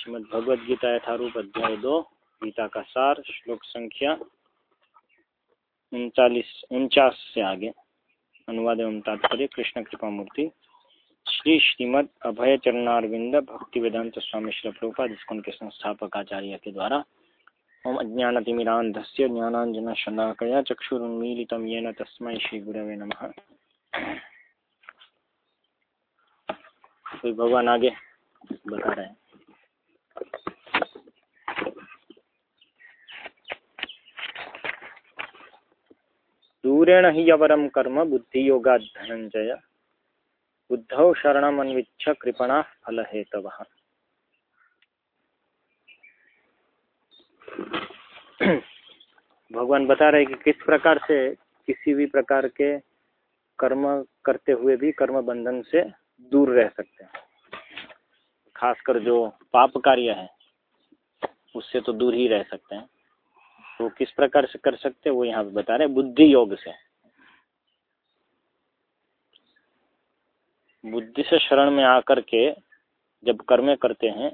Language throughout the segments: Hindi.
श्रीमद भगवद गीता यथारूप अध्याय दो गीता का सार, श्लोक संख्या उनचालीस उनचास से आगे। अनुवाद एवं तात्पर्य, कृष्ण कृपा मूर्ति। श्री श्रीमद अभय चरणारविंद भक्ति वेदांत स्वामी श्री प्रभुपाद इसकोन के संस्थापक आचार्य के द्वारा ओम अज्ञानतिमिरांधस्य ज्ञानांजन शलाकया चक्षुरुन्मीलितं येन तस्मै श्रीगुरवे नमः। कोई भगवान आगे बता रहे हैं? दूरेण ही अवरम कर्म बुद्धि योगा धनंजय बुद्धौ शरणमन्विच्छ कृपणा फल हेतव भगवान बता रहे कि किस प्रकार से किसी भी प्रकार के कर्म करते हुए भी कर्म बंधन से दूर रह सकते हैं। खासकर जो पाप कार्य है, उससे तो दूर ही रह सकते हैं। तो किस प्रकार से कर सकते हैं, वो यहाँ बता रहे बुद्धि योग से। बुद्धि से शरण में आकर के जब कर्म करते हैं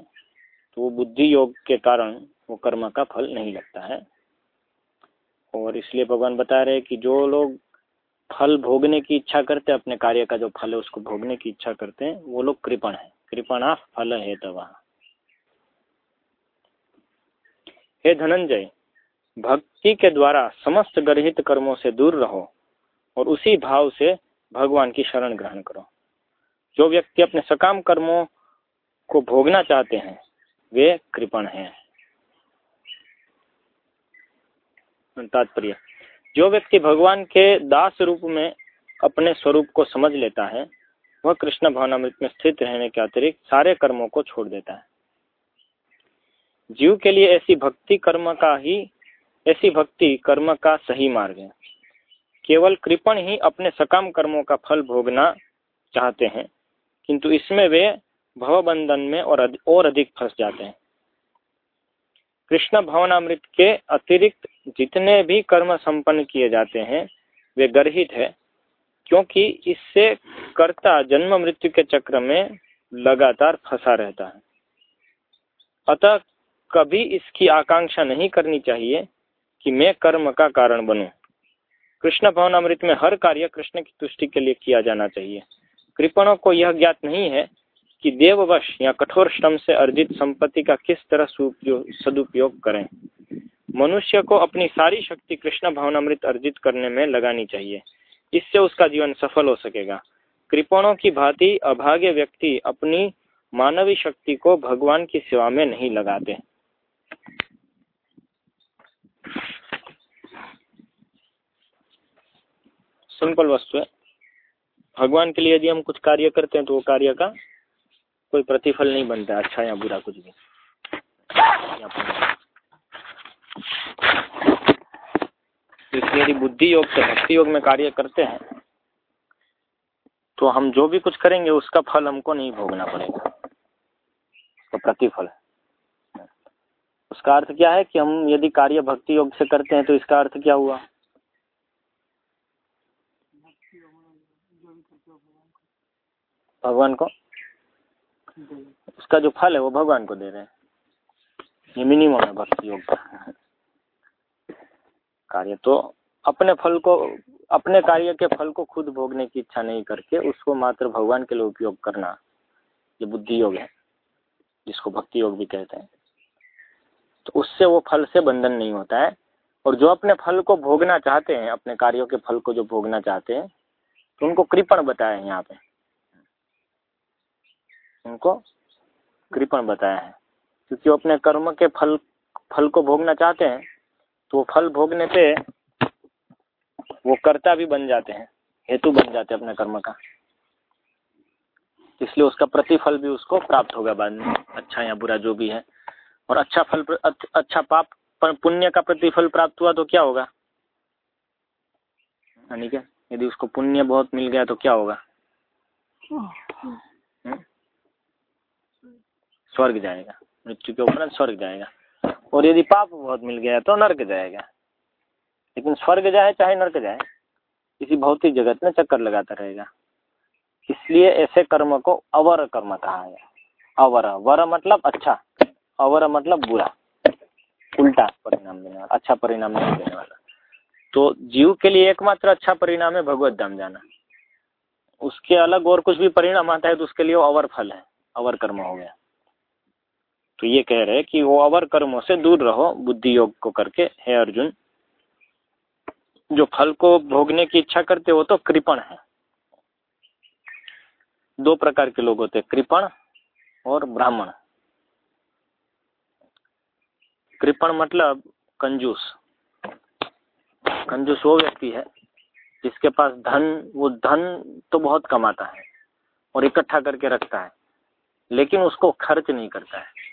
तो वो बुद्धि योग के कारण वो कर्म का फल नहीं लगता है। और इसलिए भगवान बता रहे कि जो लोग फल भोगने की इच्छा करते अपने कार्य का जो फल है, उसको भोगने की इच्छा करते हैं, वो लोग कृपण है। कृपणा फल है दवा हे धनंजय, भक्ति के द्वारा समस्त गर्हित कर्मों से दूर रहो और उसी भाव से भगवान की शरण ग्रहण करो। जो व्यक्ति अपने सकाम कर्मों को भोगना चाहते हैं, वे कृपण हैं। तात्पर्य। जो व्यक्ति भगवान के दास रूप में अपने स्वरूप को समझ लेता है, वह कृष्ण भावनामृत में स्थित रहने के अतिरिक्त सारे कर्मों को छोड़ देता है। जीव के लिए ऐसी भक्ति कर्म का ही, ऐसी भक्ति कर्म का सही मार्ग है। केवल कृपण ही अपने सकाम कर्मों का फल भोगना चाहते हैं, किंतु इसमें वे भवबंधन में और और अधिक फंस जाते हैं। कृष्ण भवनामृत के अतिरिक्त जितने भी कर्म संपन्न किए जाते हैं, वे गर्हित है, क्योंकि इससे कर्ता जन्म मृत्यु के चक्र में लगातार फंसा रहता है अतः कभी इसकी आकांक्षा नहीं करनी चाहिए कि मैं कर्म का कारण बनूं। कृष्ण भवनामृत में हर कार्य कृष्ण की तुष्टि के लिए किया जाना चाहिए कृपणों को यह ज्ञात नहीं है कि देववश या कठोर श्रम से अर्जित संपत्ति का किस तरह सदुपयोग करें? मनुष्य को अपनी सारी शक्ति कृष्ण भावनामृत अर्जित करने में लगानी चाहिए। इससे उसका जीवन सफल हो सकेगा। कृपणों की भांति अभाग्य व्यक्ति अपनी मानवीय शक्ति को भगवान की सेवा में नहीं लगाते। सिंपल वस्तु है। भगवान के लिए यदि हम कुछ कार्य करते हैं तो वो कार्य का कोई प्रतिफल नहीं बनता अच्छा या बुरा कुछ भी। इसलिए यदि बुद्धि योग से भक्ति योग में कार्य करते हैं तो हम जो भी कुछ करेंगे, उसका फल हमको नहीं भोगना पड़ेगा। तो प्रतिफल। उसका अर्थ क्या है कि हम यदि कार्य भक्ति योग से करते हैं तो इसका अर्थ क्या हुआ? भगवान को। उसका जो फल है वो भगवान को दे रहे हैं। ये मिनिमम है भक्ति योग का। कार्य तो अपने फल को, अपने कार्य के फल को खुद भोगने की इच्छा नहीं करके उसको मात्र भगवान के लिए उपयोग करना, ये बुद्धि योग है, जिसको भक्ति योग भी कहते हैं। तो उससे वो फल से बंधन नहीं होता है। और जो अपने फल को भोगना चाहते हैं, अपने कार्यों के फल को जो भोगना चाहते हैं तो उनको कृपण बताया यहाँ पे। उनको कृपण बताया है। क्योंकि वो अपने कर्म के फल फल को भोगना चाहते हैं तो वो फल भोगने से वो कर्ता भी बन जाते हैं, हेतु बन जाते हैं अपने कर्म का। इसलिए उसका प्रतिफल भी उसको प्राप्त होगा बाद में अच्छा या बुरा जो भी है। और अच्छा फल अच्छा पाप पुण्य का प्रतिफल प्राप्त हुआ तो क्या होगा? यानी क्या यदि उसको पुण्य बहुत मिल गया तो क्या होगा? स्वर्ग जाएगा। मृत्यु के उपरांत स्वर्ग जाएगा। और यदि पाप बहुत मिल गया तो नर्क जाएगा। लेकिन स्वर्ग जाए, चाहे नर्क जाए, किसी भौतिक जगत में चक्कर लगाता रहेगा। इसलिए ऐसे कर्म को अवर कर्म कहा है अवर। वर मतलब अच्छा अवर मतलब बुरा। उल्टा परिणाम देने वाला अच्छा परिणाम नहीं देने वाला। तो जीव के लिए एकमात्र अच्छा परिणाम है भगवत धाम जाना। उसके अलग और कुछ भी परिणाम आता है तो उसके लिए अवर फल है। अवर कर्म हो गया। तो ये कह रहे कि वो अवर कर्मों से दूर रहो, बुद्धि योग को करके, हे अर्जुन। जो फल को भोगने की इच्छा करते वो तो कृपण है। दो प्रकार के लोग होते कृपण और ब्राह्मण। कृपण मतलब कंजूस। कंजूस वो व्यक्ति है, जिसके पास धन, वो धन तो बहुत कमाता है और इकट्ठा करके रखता है, लेकिन उसको खर्च नहीं करता है।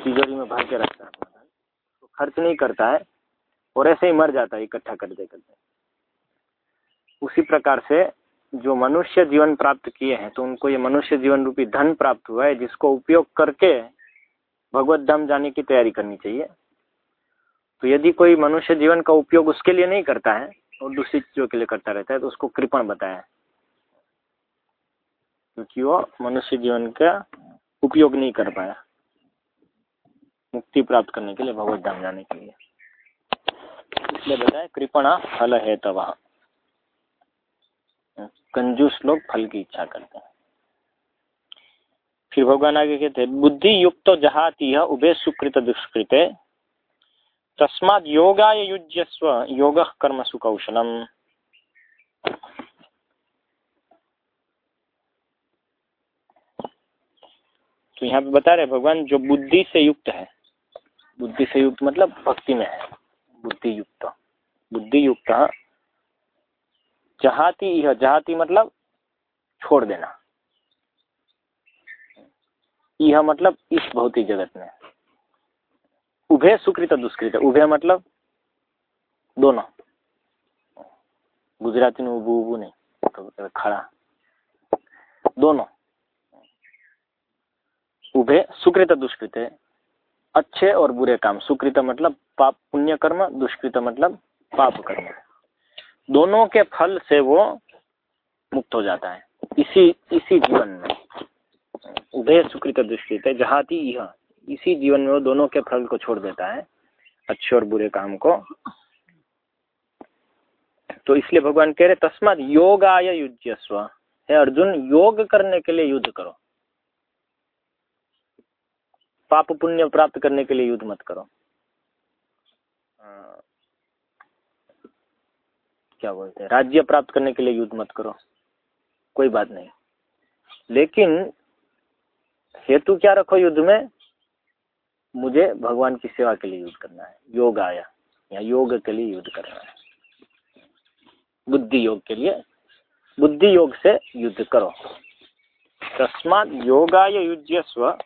तिजोरी में भर के रखता है अपना धन तो खर्च नहीं करता है और ऐसे ही मर जाता है, इकट्ठा करते करते। उसी प्रकार से जो मनुष्य जीवन प्राप्त किए हैं तो उनको ये मनुष्य जीवन रूपी धन प्राप्त हुआ है, जिसको उपयोग करके भगवत धाम जाने की तैयारी करनी चाहिए। तो यदि कोई मनुष्य जीवन का उपयोग उसके लिए नहीं करता है और दूसरी चीज़ों के लिए करता रहता है तो उसको कृपण बताया क्योंकि वो मनुष्य जीवन का उपयोग नहीं कर पाया। मुक्ति प्राप्त करने के लिए भगवत धाम जाने के लिए। इसलिए बताया, कृपणा फल है तब कंजूस लोग फल की इच्छा करते हैं। फिर भगवान आगे कहते हैं, बुद्धि युक्त जहाती है उभे सुकृत दुष्कृत। तस्माद योगा युज्यस्व, योग कर्म सुकौशलम। तो यहाँ पे बता रहे भगवान जो बुद्धि से युक्त है बुद्धि से युक्त मतलब भक्ति में है, बुद्धि युक्त। बुद्धि युक्त जहाती, यह जहाती मतलब छोड़ देना। यह मतलब इस भौतिक जगत में। उभय सुकृत, दुष्कृत। उभय मतलब दोनों। गुजराती में उबू उबू नहीं तो खड़ा। दोनों। उभय सुकृत, दुष्कृत। अच्छे और बुरे काम, सुकृत मतलब पाप पुण्य कर्म दुष्कृत मतलब पाप कर्म। दोनों के फल से वो मुक्त हो जाता है, इसी इसी जीवन में। उभय सुकृत, दुष्कृत है जहाती यह। इसी जीवन में वो दोनों के फल को छोड़ देता है, अच्छे और बुरे काम को। तो इसलिए भगवान कह रहे तस्मात योग योगाय युज्यस्व। है अर्जुन, योग करने के लिए युद्ध करो। पाप पुण्य प्राप्त करने के लिए युद्ध मत करो। क्या बोलते हैं? राज्य प्राप्त करने के लिए युद्ध मत करो। कोई बात नहीं। लेकिन हेतु क्या रखो युद्ध में? मुझे भगवान की सेवा के लिए युद्ध करना है। योग आया। या योग के लिए युद्ध करना है। बुद्धि योग के लिए। बुद्धि योग से युद्ध करो। तस्मात योगाय युज्यस्व।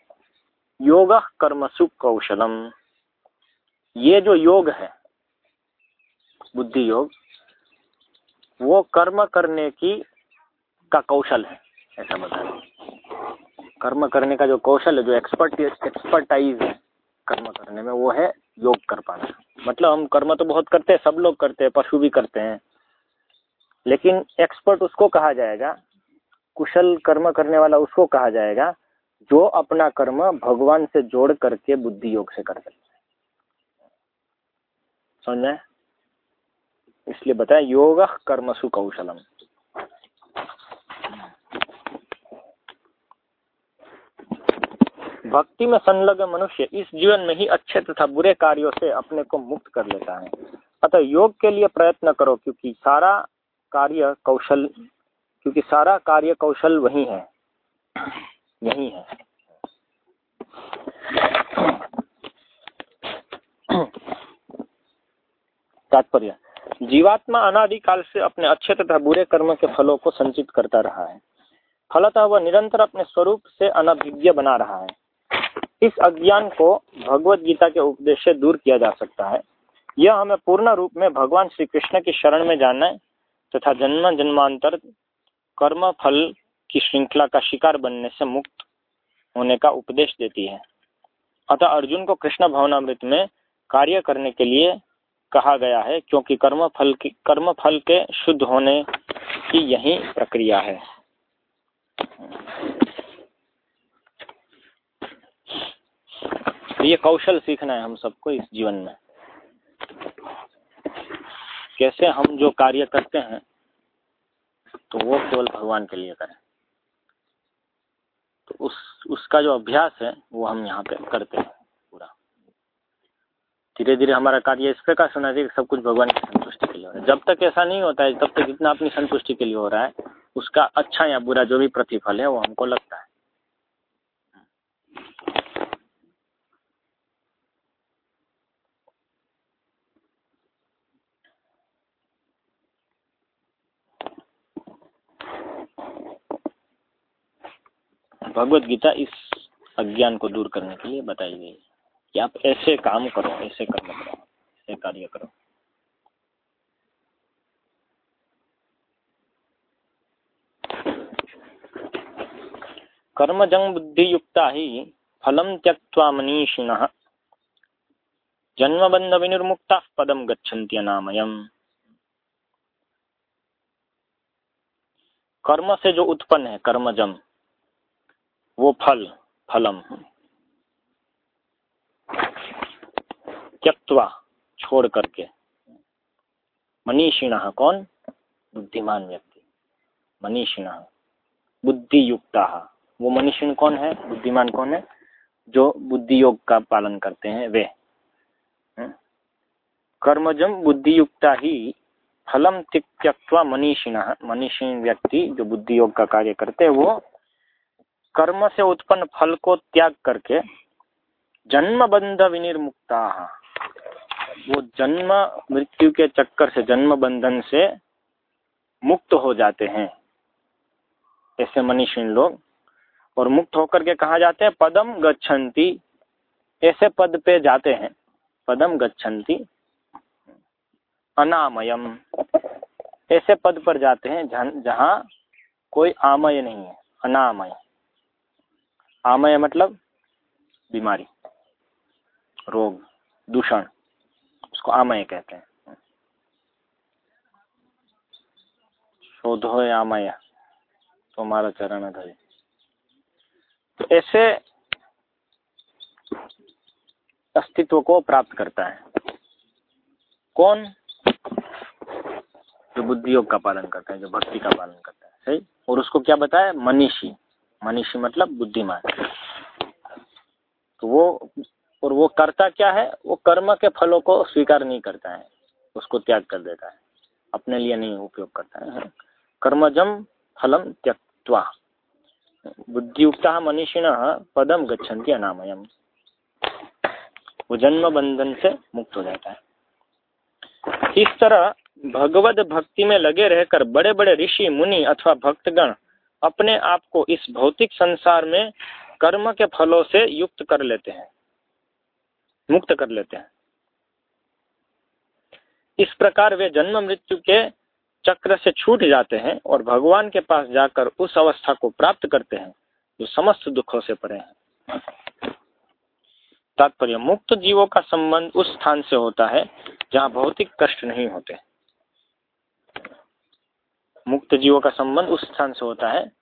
योग कर्मसु कौशलम ये जो योग है, बुद्धि योग, वो कर्म करने की का कौशल है, ऐसा बता कर्म करने का जो कौशल है, जो एक्सपर्ट एक्सपर्टाइज है, कर्म करने में, वो है योग कर पाना। मतलब हम कर्म तो बहुत करते हैं, सब लोग करते हैं, पशु भी करते हैं। लेकिन एक्सपर्ट उसको कहा जाएगा, कुशल कर्म करने वाला उसको कहा जाएगा जो अपना कर्म भगवान से जोड़ करके बुद्धि योग से कर सकते हैं। समझ में इसलिए बताया योग कर्मसु कौशलम। भक्ति में संलग्न मनुष्य इस जीवन में ही अच्छे तथा बुरे कार्यों से अपने को मुक्त कर लेता है। अतः योग के लिए प्रयत्न करो, क्योंकि सारा कार्य कौशल, क्योंकि सारा कार्य कौशल वही है। यही है। तात्पर्य, जीवात्मा अनादिकाल से अपने अच्छे तथा बुरे कर्म के फलों को संचित करता रहा है। फलतः वह निरंतर अपने स्वरूप से अनभिज्ञ बना रहा है। इस अज्ञान को भगवत गीता के उपदेश से दूर किया जा सकता है। यह हमें पूर्ण रूप में भगवान श्री कृष्ण की शरण में जाना तथा जन्म जन्मांतर कर्म फल की श्रृंखला का शिकार बनने से मुक्त होने का उपदेश देती है। अतः अर्जुन को कृष्ण भवनामृत में कार्य करने के लिए कहा गया है, क्योंकि कर्म फल की कर्म फल के शुद्ध होने की यही प्रक्रिया है। ये कौशल सीखना है हम सबको इस जीवन में। कैसे हम जो कार्य करते हैं तो वो केवल भगवान के लिए करें। तो उस, उसका जो अभ्यास है, वो हम यहाँ पे करते हैं पूरा। धीरे धीरे हमारा कार्य इस प्रकार से होना चाहिए सब कुछ भगवान की संतुष्टि के लिए हो रहा है। जब तक ऐसा नहीं होता है, तब तक जितना अपनी संतुष्टि के लिए हो रहा है, उसका अच्छा या बुरा जो भी प्रतिफल है, वो हमको लगता है। भगवत गीता इस अज्ञान को दूर करने के लिए बताई गई कि आप ऐसे काम करो, ऐसे कर्म करो, ऐसे कार्य करो। कर्मजंग बुद्धियुक्ता ही फलम त्यक्वा मनीषिण जन्मबंध विनिर्मुक्ता पदम गच्छन्ति अनामयम कर्म से जो उत्पन्न है कर्मजम वो फल, फलम। त्यक्वा छोड़ करके। मनीषिण कौन? बुद्धिमान व्यक्ति। मनीषिण। बुद्धि युक्ता वो मनीषिण कौन है? बुद्धिमान कौन है? जो बुद्धि योग का पालन करते हैं वे। हम्म? कर्मजम बुद्धि युक्ता ही। फलम त्यक्वा मनीषिण। मनीषिण व्यक्ति जो बुद्धि योग का कार्य करते हैं वो कर्म से उत्पन्न फल को त्याग करके जन्म बंध विनिर्मुक्ता वो जन्म मृत्यु के चक्कर से, जन्म बंधन से मुक्त हो जाते हैं। ऐसे मनीषीन लोग। और मुक्त होकर के कहा जाते हैं? पदम गच्छन्ति। ऐसे पद पे जाते हैं। पदम गच्छन्ति। अनामयम। ऐसे पद पर जाते हैं जहाँ कोई आमय नहीं है। अनामय। आमय मतलब बीमारी, रोग, दूषण, उसको आमय कहते हैं। शोधो आमय तो हमारा चरण धरे। तो ऐसे अस्तित्व को प्राप्त करता है। कौन? जो बुद्धि योग का पालन करता है, जो भक्ति का पालन करता है, सही? और उसको क्या बताया? मनीषी। मनीषी मतलब बुद्धिमान। तो वो, और वो करता क्या है? वो कर्म के फलों को स्वीकार नहीं करता है। उसको त्याग कर देता है। अपने लिए नहीं उपयोग करता है। कर्मजम फलम त्यक्वा बुद्धियुक्ता मनीषिण पदम गच्छन्ति अनामयम। वो जन्म बंधन से मुक्त हो जाता है। इस तरह भगवत भक्ति में लगे रहकर बड़े बड़े ऋषि, मुनि अथवा भक्तगण अपने आप को इस भौतिक संसार में कर्म के फलों से युक्त कर लेते हैं, मुक्त कर लेते हैं। इस प्रकार वे जन्म मृत्यु के चक्र से छूट जाते हैं और भगवान के पास जाकर उस अवस्था को प्राप्त करते हैं, जो समस्त दुखों से परे हैं। तात्पर्य, मुक्त जीवों का संबंध उस स्थान से होता है जहाँ भौतिक कष्ट नहीं होते। मुक्त जीवों का संबंध उस स्थान से होता है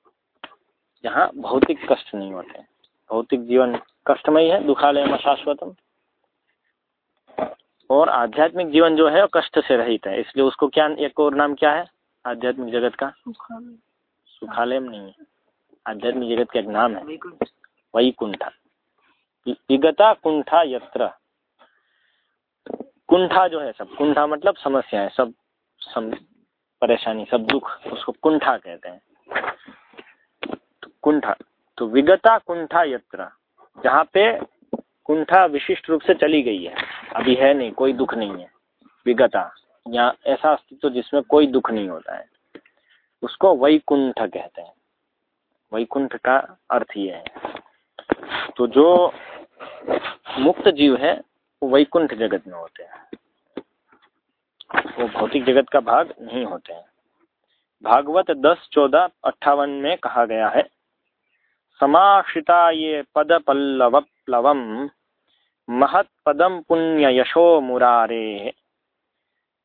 जहाँ भौतिक कष्ट नहीं होते। भौतिक जीवन कष्टमय है दुखालय शाश्वतम। और आध्यात्मिक जीवन जो है वो कष्ट से रहित है। इसलिए उसको क्या एक और नाम क्या है? आध्यात्मिक जगत का? सुखालयम नहीं है। आध्यात्मिक जगत का एक नाम है। वैकुंठा। विगता कुंठा यत्र। कुंठा जो है सब कुंठा मतलब समस्या है। सब सम, परेशानी, सब दुख, उसको कुंठा कहते हैं। तो कुंठा तो विगता कुंठा यत्र, जहाँ पे कुंठा विशिष्ट रूप से चली गई है। अभी है नहीं, कोई दुख नहीं है, विगता। या ऐसा अस्तित्व जिसमें कोई दुख नहीं होता है। उसको वैकुंठ कहते हैं। वैकुंठ का अर्थ ये है। तो जो मुक्त जीव है, वो वैकुंठ जगत में होते हैं। वो भौतिक जगत का भाग नहीं होते हैं। भागवत दस चौदह अट्ठावन में कहा गया है, समाश्रिता ये पद पल्लव प्लवम महत पदम पुण्य यशो मुरारे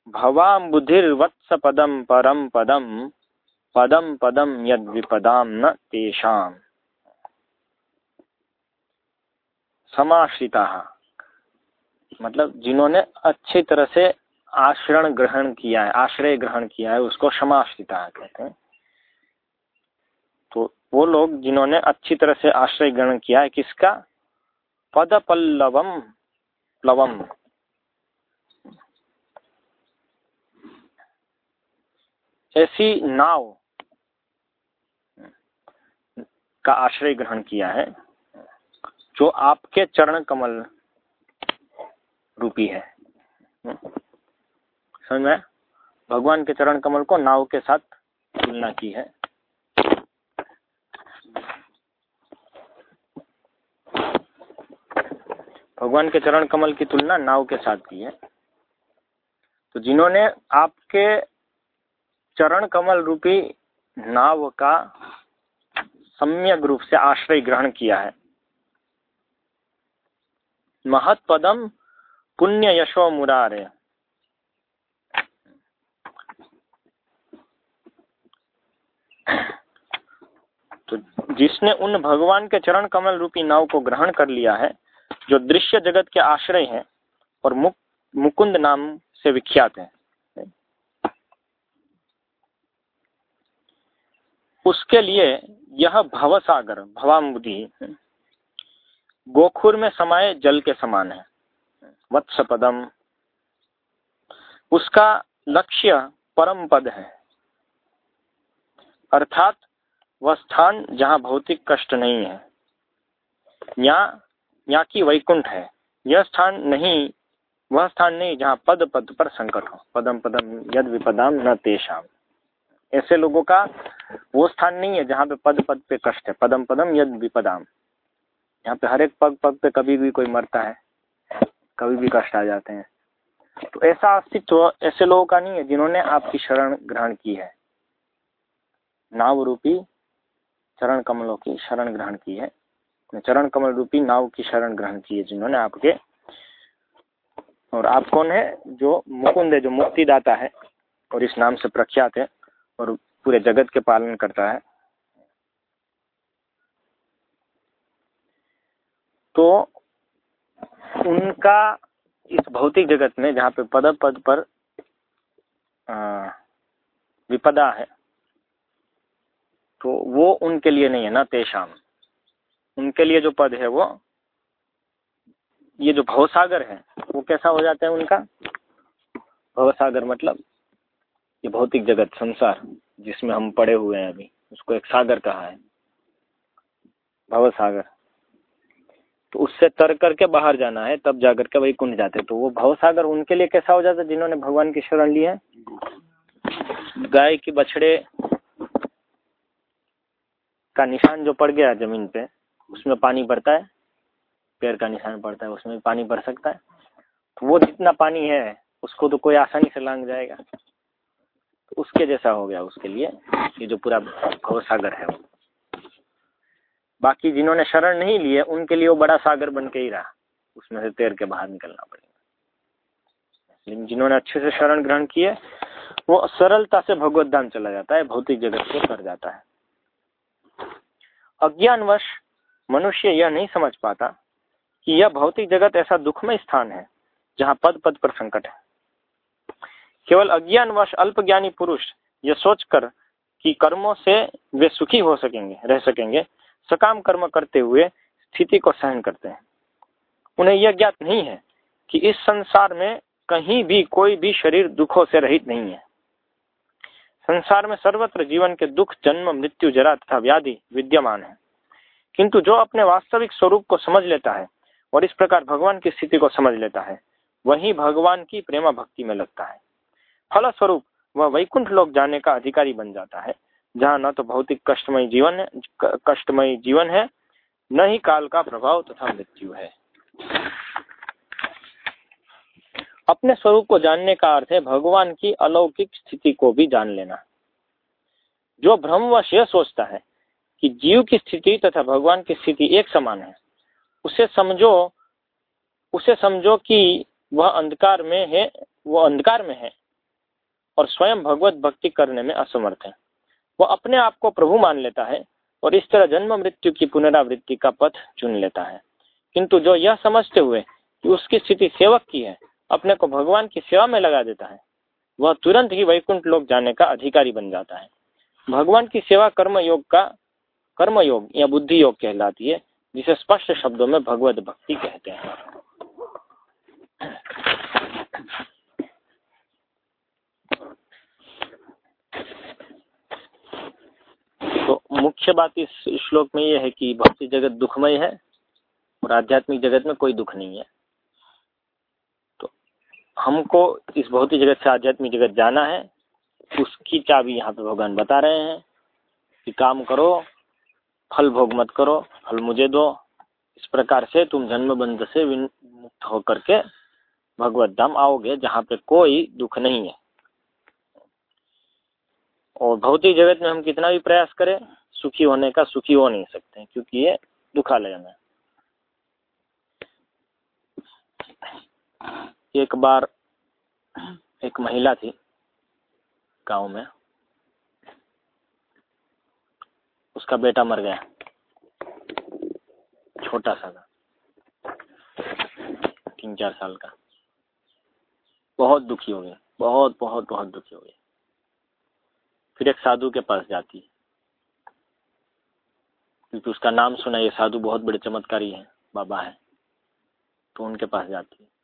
भवाम बुधिर्वत्स पदम परम पदम पदम पदम यद विपदाम न तेषाम समाश्रिता मतलब जिन्होंने अच्छी तरह से आश्रण ग्रहण किया है, आश्रय ग्रहण किया है, उसको समाश्रिता कहते हैं। तो वो लोग जिन्होंने अच्छी तरह से आश्रय ग्रहण किया है, किसका? पद पल्लवम प्लवम। ऐसी नाव का आश्रय ग्रहण किया है, जो आपके चरण कमल रूपी है। समझ में भगवान के चरण कमल को नाव के साथ तुलना की है। भगवान के चरण कमल की तुलना नाव के साथ की है। तो जिन्होंने आपके चरण कमल रूपी नाव का सम्यक रूप से आश्रय ग्रहण किया है। महत्पदम पुण्य यशो मुरारे। तो जिसने उन भगवान के चरण कमल रूपी नाव को ग्रहण कर लिया है जो दृश्य जगत के आश्रय हैं और मुक, मुकुंद नाम से विख्यात है। उसके लिए यह भवसागर भवामुदी गोखुर में समाये जल के समान है। वत्स पदम उसका लक्ष्य परम पद है। अर्थात वह स्थान जहाँ भौतिक कष्ट नहीं है। यहाँ यहाँ की वैकुंठ है। यह स्थान नहीं, वह स्थान नहीं जहाँ पद पद पर संकट हो। पदम पदम, यद विपदाम न तेषाम। ऐसे लोगों का वो स्थान नहीं है जहाँ पे पद पद पे कष्ट है। पदम पदम, यद विपदाम। यहाँ पे हर एक पग पग पे कभी भी कोई मरता है। कभी भी कष्ट आ जाते हैं। तो ऐसा अस्तित्व ऐसे लोगों का नहीं है जिन्होंने आपकी शरण ग्रहण की है। नाव रूपी चरण कमलों की शरण ग्रहण की है। चरण कमल रूपी नाव की शरण ग्रहण की है जिन्होंने आपके और आप कौन है? जो मुकुंद है, जो मुक्तिदाता है और इस नाम से प्रख्यात है और पूरे जगत के पालन करता है। तो उनका इस भौतिक जगत में जहाँ पे पद पद पर विपदा है तो वो उनके लिए नहीं है ना तेषाम। उनके लिए जो पद है वो, ये जो भवसागर है, वो कैसा हो जाता है उनका? भवसागर मतलब ये भौतिक जगत, संसार, जिसमें हम पड़े हुए हैं अभी। उसको एक सागर कहा है। भव सागर तो उससे तर करके बाहर जाना है, तब जाकर के वही कुंड जाते तो वो भव सागर उनके लिए कैसा हो जाता जिन्होंने भगवान की शरण ली है? गाय की बछड़े का निशान जो पड़ गया ज़मीन पे, उसमें पानी पड़ता है पैर का निशान पड़ता है, उसमें पानी पड़ सकता है। तो वो जितना पानी है, उसको तो कोई आसानी से लांग जाएगा। तो उसके जैसा हो गया उसके लिए, ये जो पूरा घोर सागर है वो। बाकी जिन्होंने शरण नहीं लिए, उनके लिए वो बड़ा सागर बन के ही रहा। उसमें से तैर के बाहर निकलना पड़ेगा। लेकिन जिन्होंने अच्छे से शरण ग्रहण किए, वो सरलता से भगवत धाम चला जाता है, भौतिक जगत को कर जाता है। अज्ञानवश मनुष्य यह नहीं समझ पाता कि यह भौतिक जगत ऐसा दुखमय स्थान है, जहाँ पद पद पर संकट है। केवल अज्ञानवश अल्पज्ञानी पुरुष यह सोचकर कि कर्मों से वे सुखी हो सकेंगे, रह सकेंगे, सकाम कर्म करते हुए स्थिति को सहन करते हैं। उन्हें यह ज्ञात नहीं है कि इस संसार में कहीं भी कोई भी शरीर दुखों से रहित नहीं है। संसार में सर्वत्र जीवन के दुख, जन्म, मृत्यु, जरा तथा व्याधि विद्यमान है। किंतु जो अपने वास्तविक स्वरूप को समझ लेता है और इस प्रकार भगवान की स्थिति को समझ लेता है, वही भगवान की प्रेमा भक्ति में लगता है। फलस्वरूप वह वैकुंठ लोक जाने का अधिकारी बन जाता है, जहाँ न तो भौतिक कष्टमय जीवन है कष्टमय जीवन है, न ही काल का प्रभाव तथा मृत्यु है। अपने स्वरूप को जानने का अर्थ है भगवान की अलौकिक स्थिति को भी जान लेना। जो भ्रमवश यह सोचता है कि जीव की स्थिति तथा भगवान की स्थिति एक समान है, उसे समझो उसे समझो कि वह अंधकार में है वह अंधकार में है और स्वयं भगवत भक्ति करने में असमर्थ है। वह अपने आप को प्रभु मान लेता है और इस तरह जन्म मृत्यु की पुनरावृत्ति का पथ चुन लेता है। किंतु जो यह समझते हुए कि उसकी स्थिति सेवक की है अपने को भगवान की सेवा में लगा देता है। वह तुरंत ही वैकुंठ लोक जाने का अधिकारी बन जाता है। भगवान की सेवा कर्म योग का कर्म योग या बुद्धि योग कहलाती है, जिसे स्पष्ट शब्दों में भगवत भक्ति कहते हैं। तो मुख्य बात इस श्लोक में यह है कि भौतिक जगत दुखमय है और आध्यात्मिक जगत में कोई दुख नहीं है। हमको इस भौतिक जगत से आध्यात्मिक जगत जाना है। उसकी चाबी यहाँ पे भगवान बता रहे हैं कि काम करो, फल भोग मत करो, फल मुझे दो। इस प्रकार से तुम जन्म बंध से मुक्त होकर के भगवत धाम आओगे जहाँ पे कोई दुख नहीं है। और भौतिक जगत में हम कितना भी प्रयास करें, सुखी होने का सुखी हो नहीं सकते क्योंकि ये दुखालय में एक बार एक महिला थी गाँव में। उसका बेटा मर गया। छोटा सा था। तीन चार साल का। बहुत दुखी हो गई। बहुत बहुत बहुत दुखी हो गई। फिर एक साधु के पास जाती। क्योंकि उसका नाम सुना, ये साधु बहुत बड़े चमत्कारी है, बाबा है। तो उनके पास जाती। है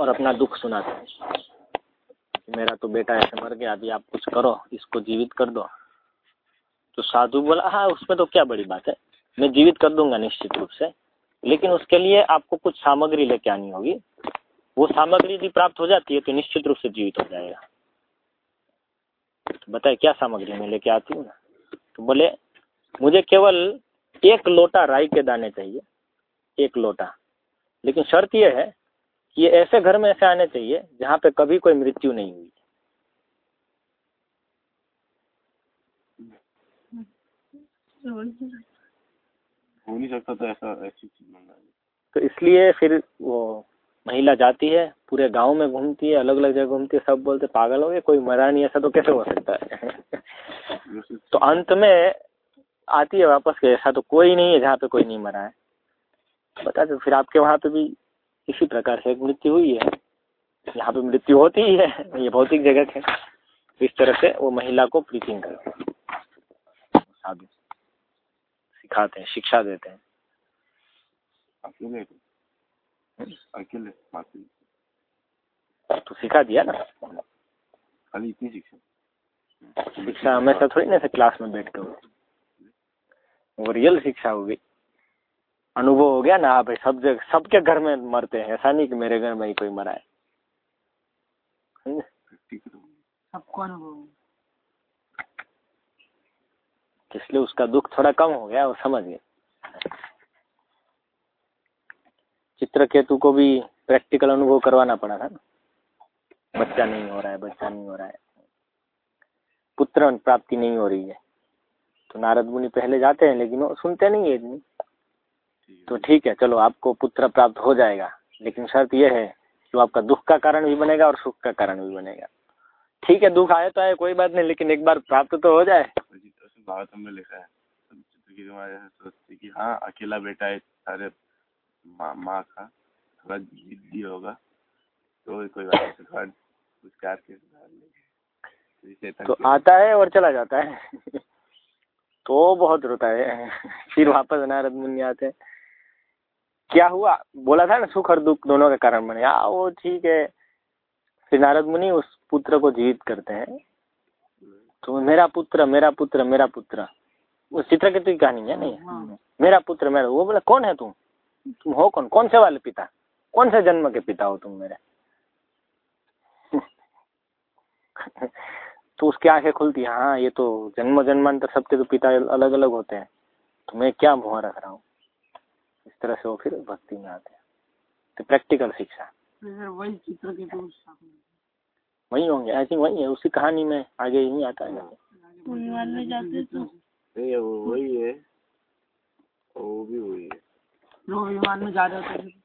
और अपना दुख सुनाते हैं। मेरा तो बेटा ऐसे मर गया, अभी आप कुछ करो, इसको जीवित कर दो। तो साधु बोला हाँ उसमें तो क्या बड़ी बात है। मैं जीवित कर दूँगा निश्चित रूप से। लेकिन उसके लिए आपको कुछ सामग्री लेके आनी होगी। वो सामग्री यदि प्राप्त हो जाती है तो निश्चित रूप से जीवित हो जाएगा। तो बताए, क्या सामग्री मैं लेके आती हूँ? ना तो बोले, मुझे केवल एक लोटा राई के दाने चाहिए। एक लोटा। लेकिन शर्त यह है ये ऐसे घर में ऐसे आने चाहिए जहाँ पे कभी कोई मृत्यु नहीं हुई। हो नहीं सकता तो ऐसा ऐसी चीज़ तो इसलिए फिर वो महिला जाती है पूरे गाँव में घूमती है अलग अलग जगह घूमती है सब बोलते पागल हो गए कोई मरा नहीं ऐसा तो कैसे हो सकता है? तो अंत में आती है वापस के ऐसा तो कोई नहीं है जहाँ पे कोई नहीं मरा है। बता दो फिर आपके वहाँ पे भी इसी प्रकार से एक मृत्यु हुई है। यहाँ पे मृत्यु होती ही है। ये भौतिक जगत है। इस तरह से वो महिला को प्रीचिंग करते हैं। साधु सिखाते हैं शिक्षा देते हैं। अकेले? अकेले तो सिखा दिया ना? खाली इतनी शिक्षा? शिक्षा हमेशा थोड़ी ना क्लास में बैठ के वो रियल शिक्षा होगी अनुभव हो गया ना भाई सब जगह सबके घर में मरते हैं। ऐसा नहीं कि मेरे घर में ही कोई मरा है। सबको अनुभव इसलिए उसका दुख थोड़ा कम हो गया वो समझ गए। चित्रकेतु को भी प्रैक्टिकल अनुभव करवाना पड़ा था ना। बच्चा नहीं हो रहा है बच्चा नहीं हो रहा है। पुत्र प्राप्ति नहीं हो रही है। तो नारद मुनि पहले जाते हैं लेकिन वो सुनते नहीं है इतनी। तो ठीक है चलो आपको पुत्र प्राप्त हो जाएगा। लेकिन शर्त यह है कि वो आपका दुख का कारण भी बनेगा और सुख का कारण भी बनेगा। ठीक है दुख आए तो आए कोई बात नहीं लेकिन एक बार प्राप्त तो हो जाए। भारत में लिखा है। सोचते कि हाँ अकेला बेटा है सारे माँ माँ का थोड़ा जिद्दी होगा। तो कोई बात नहीं के तो आता है और चला जाता है। तो बहुत रोता है। फिर वापस नारद मुनि आते हैं। क्या हुआ? बोला था ना सुख और दुख दोनों के कारण बने। हाँ वो ठीक है। फिर नारद मुनि उस पुत्र को जीवित करते हैं। तो मेरा पुत्र मेरा पुत्र मेरा पुत्र। वो चित्रकेतु की कहानी है नहीं? हाँ। मेरा पुत्र मेरा वो बोला कौन है तुम? तुम हो कौन? कौन से वाले पिता? कौन से जन्म के पिता हो तुम मेरे? तो उसकी आँखें खुलती हाँ। ये तो जन्म जन्मांतर सबके तो पिता अलग अलग होते हैं। तो मैं क्या मुँह रख रहा हूँ? इस तरह से वो फिर भक्ति में आते हैं। तो प्रैक्टिकल शिक्षा। वही चित्र के तो वही होंगे आई थिंक वही है उसी कहानी में आगे ही आता है। में जाते तो। नहीं वो वही है। वो भी वही है। लोग विमान में जा रहे थे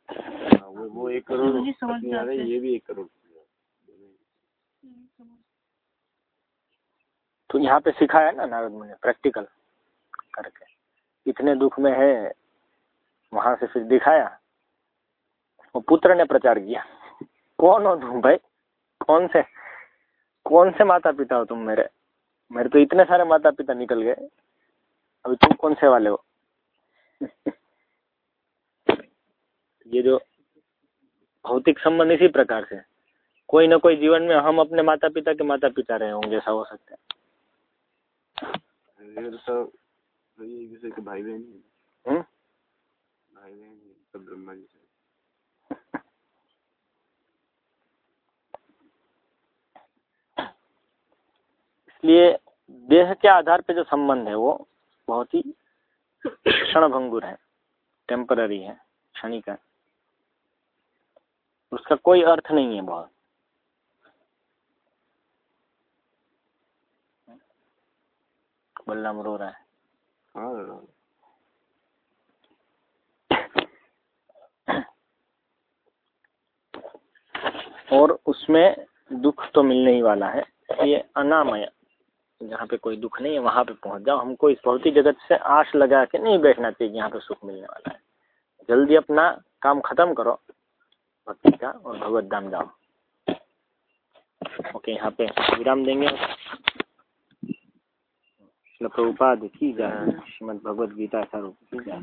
हाँ, वो वो एक करोड़ समझ पत्नी आ रही, जाते। ये भी एक करोड़ तो यहाँ पे सिखाया ना नारद मुनि प्रैक्टिकल करके। इतने दुख में है वहाँ से फिर दिखाया। वो पुत्र ने प्रचार किया। कौन हो तुम भाई? कौन से? कौन से माता पिता हो तुम मेरे? मेरे तो इतने सारे माता पिता निकल गए। अभी तुम कौन से वाले हो? ये जो भौतिक संबंध इसी प्रकार से। कोई ना कोई जीवन में हम अपने माता पिता के माता पिता रहे होंगे ऐसा हो सकता है। ये तो भाई बहन ही हैं, सब ब्रह्मा जी से। इसलिए देह के आधार पे जो संबंध है वो बहुत ही क्षणभंगुर है टेम्पररी है क्षणिक है। उसका कोई अर्थ नहीं है बहुत। बलराम रो रहा है। हाँ हाँ। और उसमें दुख तो मिलने ही वाला है। ये अनामय, जहाँ पे कोई दुख नहीं है, वहाँ पे पहुँच जाओ। हमको इस भौतिक जगत से आश लगा के नहीं बैठना चाहिए कि यहाँ पे सुख मिलने वाला है। जल्दी अपना काम खत्म करो, भक्ति का और भगवत धाम जाओ। ओके, यहाँ पे विराम देंगे। प्रभुपाद की जाए श्रीमद भगवद गीता स्वरूप की जाए